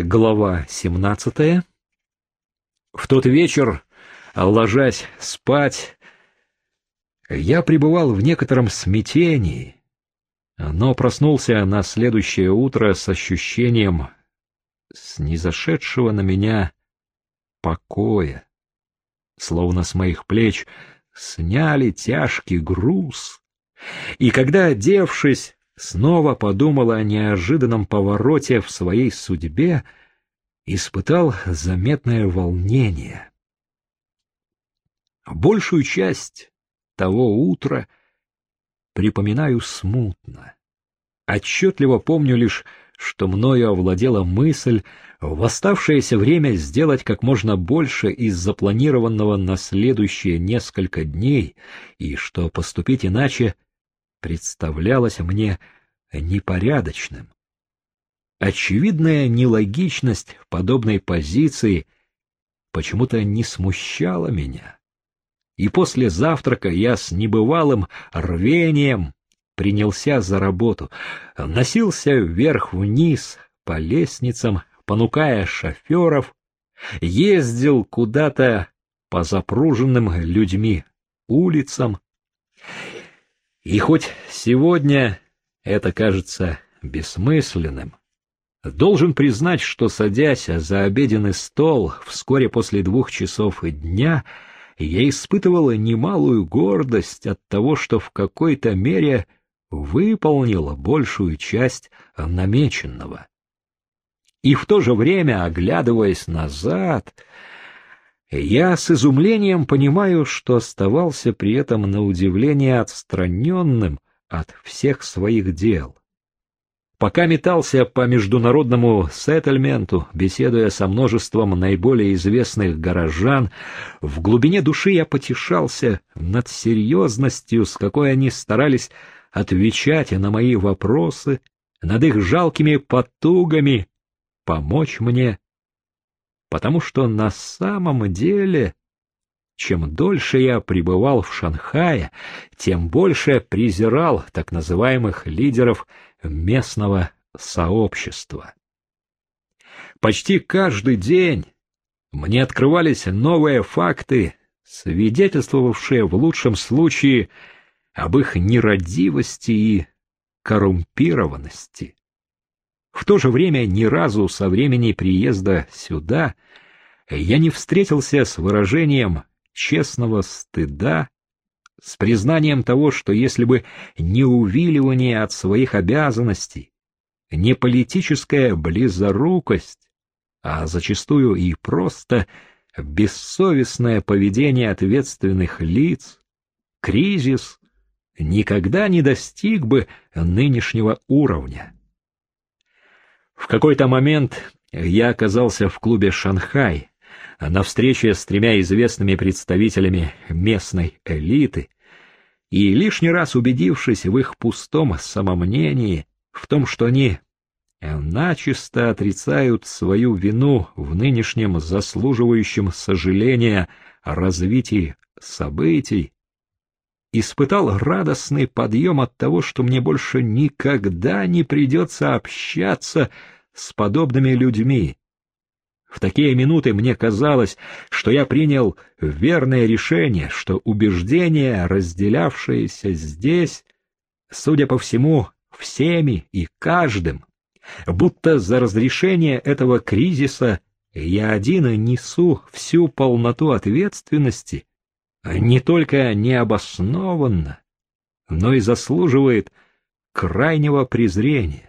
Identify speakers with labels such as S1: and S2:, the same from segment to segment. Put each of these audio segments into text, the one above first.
S1: Глава 17. В тот вечер, ложась спать, я пребывал в некотором смятении, но проснулся на следующее утро с ощущением снизошедшего на меня покоя, словно с моих плеч сняли тяжкий груз. И когда, одевшись, снова подумал о неожиданном повороте в своей судьбе, испытал заметное волнение. Большую часть того утра припоминаю смутно. Отчетливо помню лишь, что мною овладела мысль в оставшееся время сделать как можно больше из запланированного на следующие несколько дней, и что поступить иначе представлялось мне непорядочным. Очевидная нелогичность подобной позиции почему-то не смущала меня. И после завтрака я с небывалым рвением принялся за работу, носился вверх-вниз по лестницам, понукая шоферов, ездил куда-то по запруженным людьми улицам. И хоть сегодня это кажется бессмысленным, должен признать, что, садясь за обеденный стол вскоре после двух часов дня, я испытывала немалую гордость от того, что в какой-то мере выполнила большую часть намеченного. И в то же время, оглядываясь назад, я с изумлением понимаю, что оставался при этом на удивление отстраненным от всех своих дел. Пока метался по международному сеттельменту, беседуя со множеством наиболее известных горожан, в глубине души я потешался над серьезностью, с какой они старались отвечать на мои вопросы, над их жалкими потугами помочь мне, потому что на самом деле, чем дольше я пребывал в Шанхае, тем больше презирал так называемых лидеров местного сообщества. Почти каждый день мне открывались новые факты, свидетельствовавшие в лучшем случае об их нерадивости и коррумпированности. В то же время ни разу со времени приезда сюда я не встретился с выражением честного стыда, с признанием того, что если бы не увиливание от своих обязанностей, не политическая близорукость, а зачастую и просто бессовестное поведение ответственных лиц, кризис никогда не достиг бы нынешнего уровня. В какой-то момент я оказался в клубе «Шанхай», на встрече с тремя известными представителями местной элиты, и лишний раз убедившись в их пустом самомнении, в том, что они начисто отрицают свою вину в нынешнем заслуживающем сожаления развитии событий, испытал радостный подъем от того, что мне больше никогда не придется общаться с подобными людьми. В такие минуты мне казалось, что я принял верное решение, что убеждения, разделявшиеся здесь, судя по всему, всеми и каждым, будто за разрешение этого кризиса я один несу всю полноту ответственности, не только необоснованно, но и заслуживает крайнего презрения.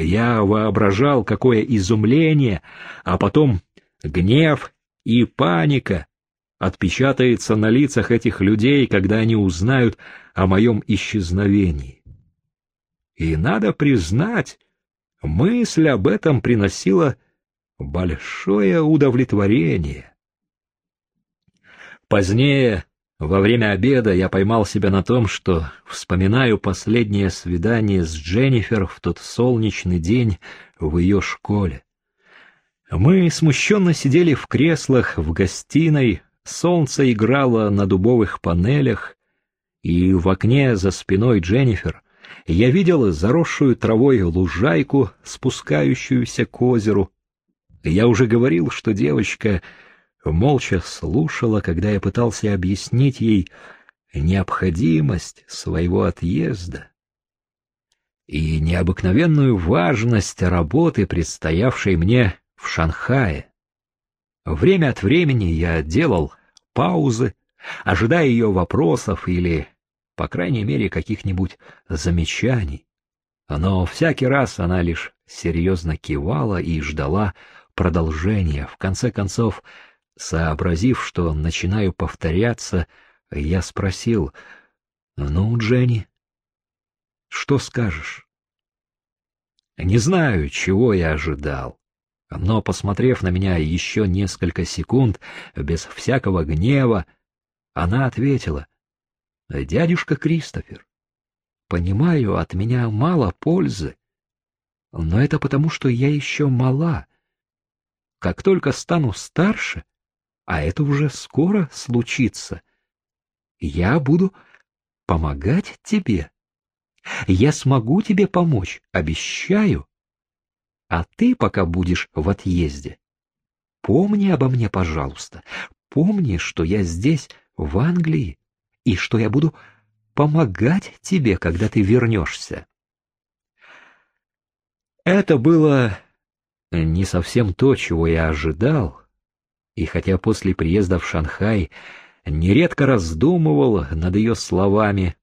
S1: Я воображал, какое изумление, а потом гнев и паника отпечатается на лицах этих людей, когда они узнают о моем исчезновении. И надо признать, мысль об этом приносила большое удовлетворение. Позднее, во время обеда, я поймал себя на том, что вспоминаю последнее свидание с Дженнифер в тот солнечный день в ее школе. Мы смущенно сидели в креслах в гостиной, солнце играло на дубовых панелях, и в окне за спиной Дженнифер я видел заросшую травой лужайку, спускающуюся к озеру, Я уже говорил, что девочка молча слушала, когда я пытался объяснить ей необходимость своего отъезда и необыкновенную важность работы, предстоявшей мне в Шанхае. Время от времени я делал паузы, ожидая ее вопросов или, по крайней мере, каких-нибудь замечаний. Но всякий раз она лишь серьезно кивала и ждала продолжения. В конце концов, сообразив, что начинаю повторяться, я спросил, «Ну, Дженни, что скажешь?» Не знаю, чего я ожидал. Но, посмотрев на меня еще несколько секунд, без всякого гнева, она ответила, «Дядюшка Кристофер, понимаю, от меня мало пользы, но это потому, что я еще мала. Как только стану старше, а это уже скоро случится, я буду помогать тебе. Я смогу тебе помочь, обещаю. А ты пока будешь в отъезде. Помни обо мне, пожалуйста. Помни, что я здесь, в Англии, и что я буду помогать тебе, когда ты вернешься. Это было не совсем то, чего я ожидал, и хотя после приезда в Шанхай нередко раздумывал над ее словами,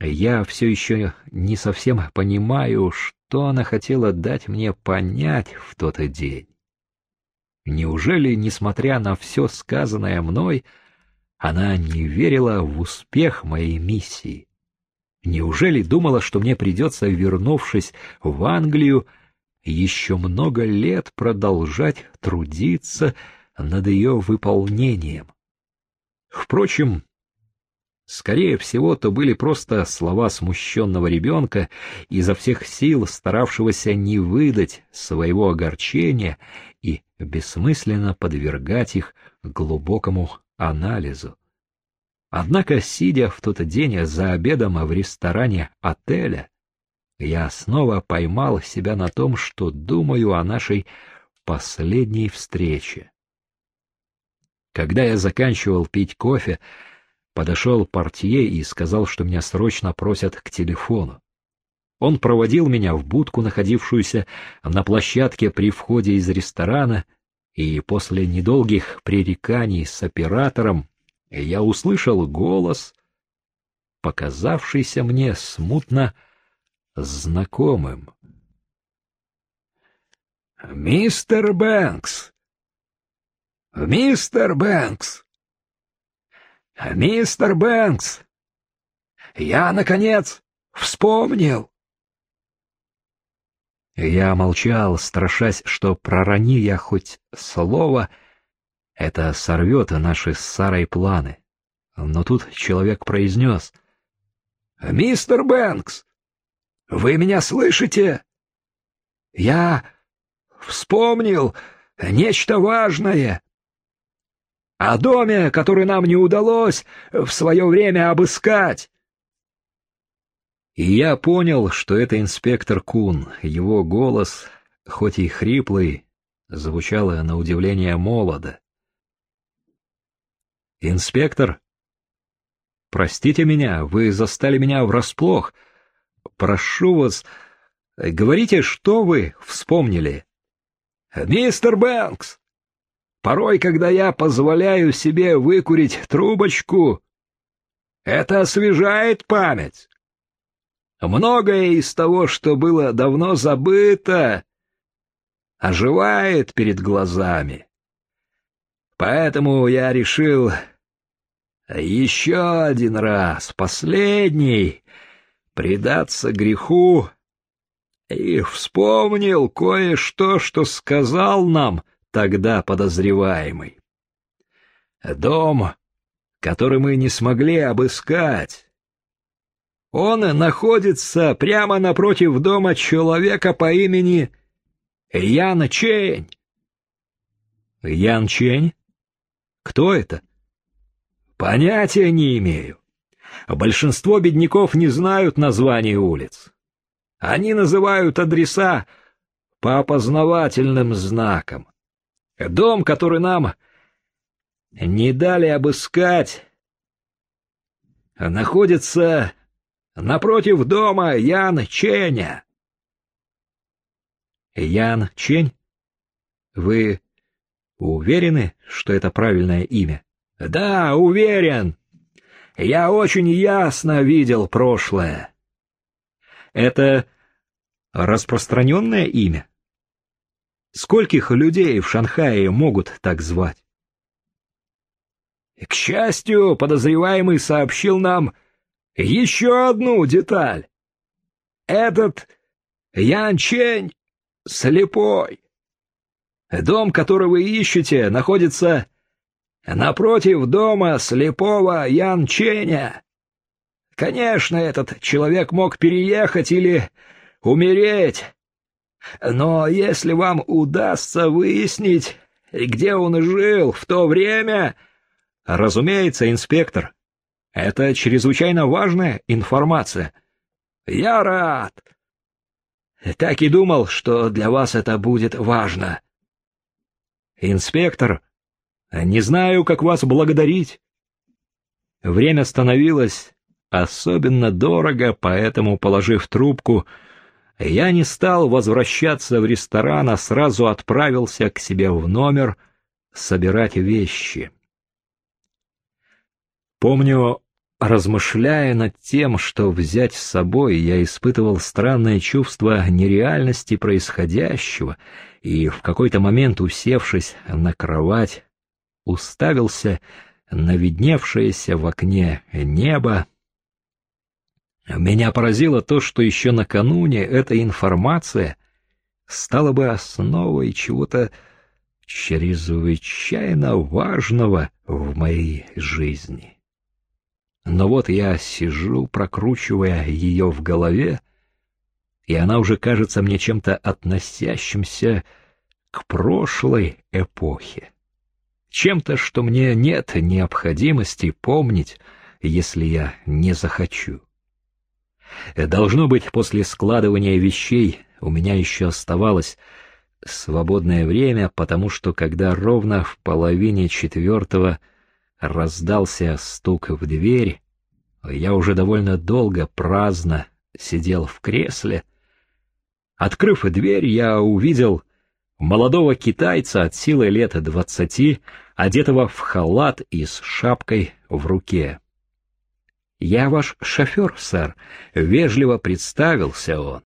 S1: я все еще не совсем понимаю, что она хотела дать мне понять в тот день. Неужели, несмотря на все сказанное мной, она не верила в успех моей миссии? Неужели думала, что мне придется, вернувшись в Англию, еще много лет продолжать трудиться над ее выполнением? Впрочем, Скорее всего, то были просто слова смущенного ребенка, изо всех сил старавшегося не выдать своего огорчения и бессмысленно подвергать их глубокому анализу. Однако, сидя в тот день за обедом в ресторане отеля, я снова поймал себя на том, что думаю о нашей последней встрече. Когда я заканчивал пить кофе, Подошел портье и сказал, что меня срочно просят к телефону. Он проводил меня в будку, находившуюся на площадке при входе из ресторана, и после недолгих пререканий с оператором я услышал голос, показавшийся мне смутно знакомым. «Мистер Бэнкс! Мистер Бэнкс!» «Мистер Бэнкс! Я, наконец, вспомнил!» Я молчал, страшась, что пророни я хоть слово, это сорвет наши с Сарой планы. Но тут человек произнес. «Мистер Бэнкс, вы меня слышите? Я вспомнил нечто важное о доме, который нам не удалось в свое время обыскать. И я понял, что это инспектор Кун. Его голос, хоть и хриплый, звучал на удивление молодо. «Инспектор, простите меня, вы застали меня врасплох. Прошу вас, говорите, что вы вспомнили?» «Мистер Бэнкс, Порой, когда я позволяю себе выкурить трубочку, это освежает память. Многое из того, что было давно забыто, оживает перед глазами. Поэтому я решил еще один раз, последний, предаться греху и вспомнил кое-что, что сказал нам — тогда подозреваемый. Дом, который мы не смогли обыскать. Он находится прямо напротив дома человека по имени Ян Чень. Ян Чень? Кто это? Понятия не имею. Большинство бедняков не знают названий улиц. Они называют адреса по опознавательным знакам. Дом, который нам не дали обыскать, находится напротив дома Ян Ченя. Ян Чень? Вы уверены, что это правильное имя? Да, уверен. Я очень ясно видел прошлое. Это распространенное имя? Скольких людей в Шанхае могут так звать? К счастью, подозреваемый сообщил нам еще одну деталь. Этот Ян Чень слепой. Дом, который вы ищете, находится напротив дома слепого Ян Ченя. Конечно, этот человек мог переехать или умереть. Но если вам удастся выяснить, где он жил в то время... Разумеется, инспектор. Это чрезвычайно важная информация. Я рад. Так и думал, что для вас это будет важно. Инспектор, не знаю, как вас благодарить. Время становилось особенно дорого, поэтому, положив трубку, я не стал возвращаться в ресторан, а сразу отправился к себе в номер собирать вещи. Помню, размышляя над тем, что взять с собой, я испытывал странное чувство нереальности происходящего, и в какой-то момент, усевшись на кровать, уставился на видневшееся в окне небо, меня поразило то, что еще накануне эта информация стала бы основой чего-то чрезвычайно важного в моей жизни. Но вот я сижу, прокручивая ее в голове, и она уже кажется мне чем-то относящимся к прошлой эпохе. Чем-то, что мне нет необходимости помнить, если я не захочу. Должно быть, после складывания вещей у меня еще оставалось свободное время, потому что когда ровно в половине четвертого раздался стук в дверь, я уже довольно долго праздно сидел в кресле. Открыв дверь, я увидел молодого китайца от силы лет двадцати, одетого в халат и с шапкой в руке. «Я ваш шофер, сэр», — вежливо представился он.